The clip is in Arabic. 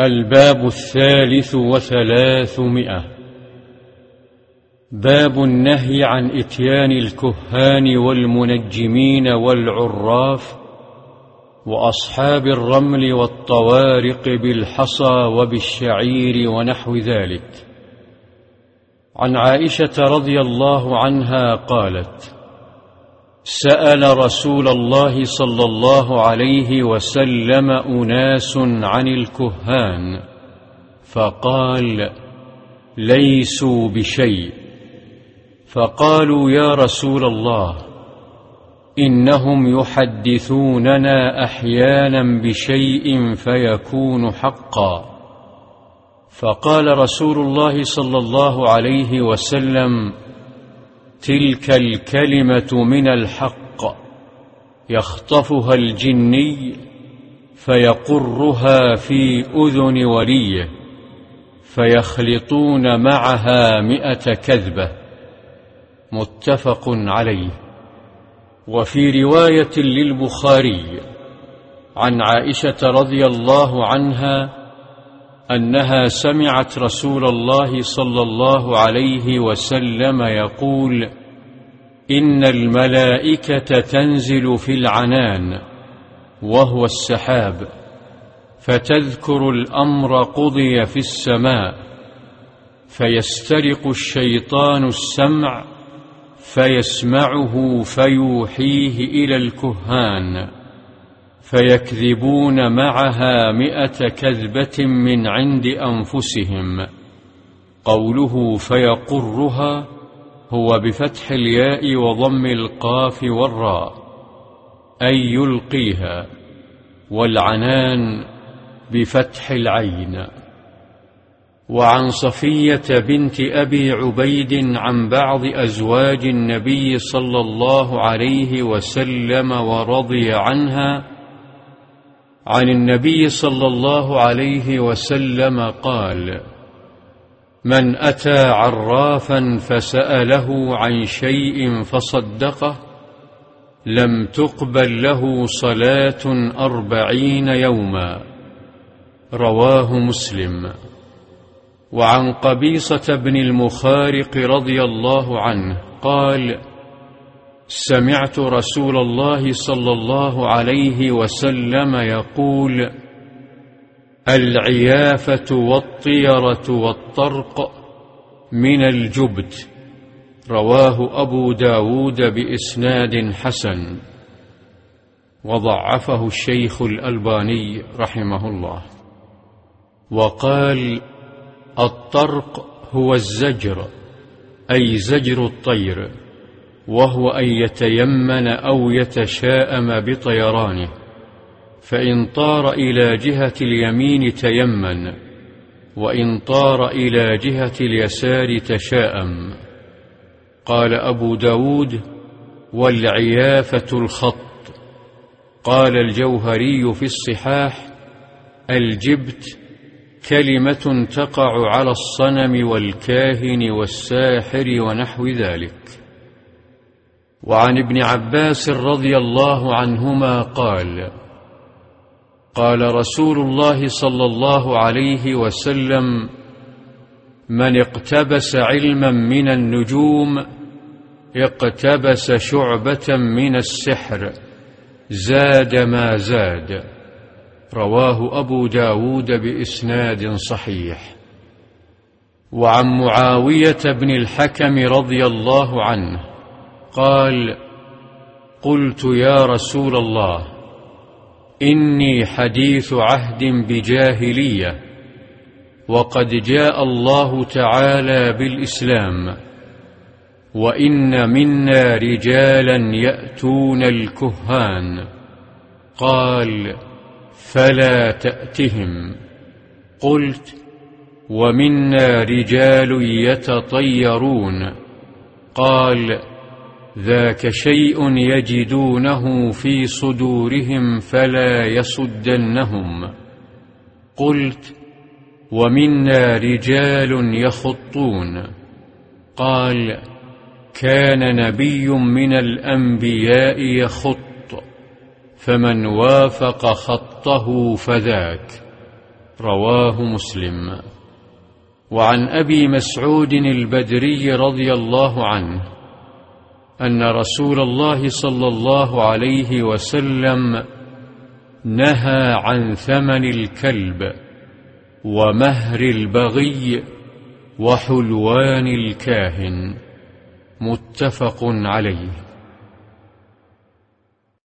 الباب الثالث وثلاثمائة. باب النهي عن إتيان الكهان والمنجمين والعراف وأصحاب الرمل والطوارق بالحصى وبالشعير ونحو ذلك. عن عائشة رضي الله عنها قالت سأل رسول الله صلى الله عليه وسلم أناس عن الكهان فقال ليسوا بشيء. فقالوا يا رسول الله إنهم يحدثوننا أحيانا بشيء فيكون حقا. فقال رسول الله صلى الله عليه وسلم تلك الكلمة من الحق يخطفها الجني فيقرها في أذن وليه فيخلطون معها مئة كذبة. متفق عليه. وفي رواية للبخاري عن عائشة رضي الله عنها أنها سمعت رسول الله صلى الله عليه وسلم يقول إن الملائكة تنزل في العنان وهو السحاب فتذكر الأمر قضي في السماء فيسترق الشيطان السمع فيسمعه فيوحيه إلى الكهان. فيكذبون معها مئة كذبة من عند أنفسهم. قوله فيقرها هو بفتح الياء وضم القاف والراء أي يلقيها والعنان بفتح العين. وعن صفية بنت أبي عبيد عن بعض أزواج النبي صلى الله عليه وسلم ورضي عنها عن النبي صلى الله عليه وسلم قال من أتى عرافا فسأله عن شيء فصدقه لم تقبل له صلاة أربعين يوما. رواه مسلم. وعن قبيصة بن المخارق رضي الله عنه قال سمعت رسول الله صلى الله عليه وسلم يقول العيافة والطيرة والطرق من الجبت رواه أبو داود بإسناد حسن. وضعفه الشيخ الألباني رحمه الله. وقال الطرق هو الزجر أي زجر الطير. وهو أن يتيمن أو يتشاءم بطيرانه فإن طار إلى جهة اليمين تيمن وإن طار إلى جهة اليسار تشاءم. قال أبو داود والعيافة الخط. قال الجوهري في الصحاح الجبت كلمة تقع على الصنم والكاهن والساحر ونحو ذلك. وعن ابن عباس رضي الله عنهما قال قال رسول الله صلى الله عليه وسلم من اقتبس علما من النجوم اقتبس شعبة من السحر زاد ما زاد رواه أبو داود بإسناد صحيح. وعن معاوية بن الحكم رضي الله عنه قال قلت يا رسول الله إني حديث عهد بجاهلية وقد جاء الله تعالى بالإسلام وإن منا رجالا يأتون الكهان. قال فلا تأتهم. قلت ومنا رجال يتطيرون. قال ذاك شيء يجدونه في صدورهم فلا يصدنهم. قلت ومنا رجال يخطون. قال كان نبي من الأنبياء يخط فمن وافق خطه فذاك. رواه مسلم. وعن أبي مسعود البدري رضي الله عنه أن رسول الله صلى الله عليه وسلم نهى عن ثمن الكلب ومهر البغي وحلوان الكاهن. متفق عليه.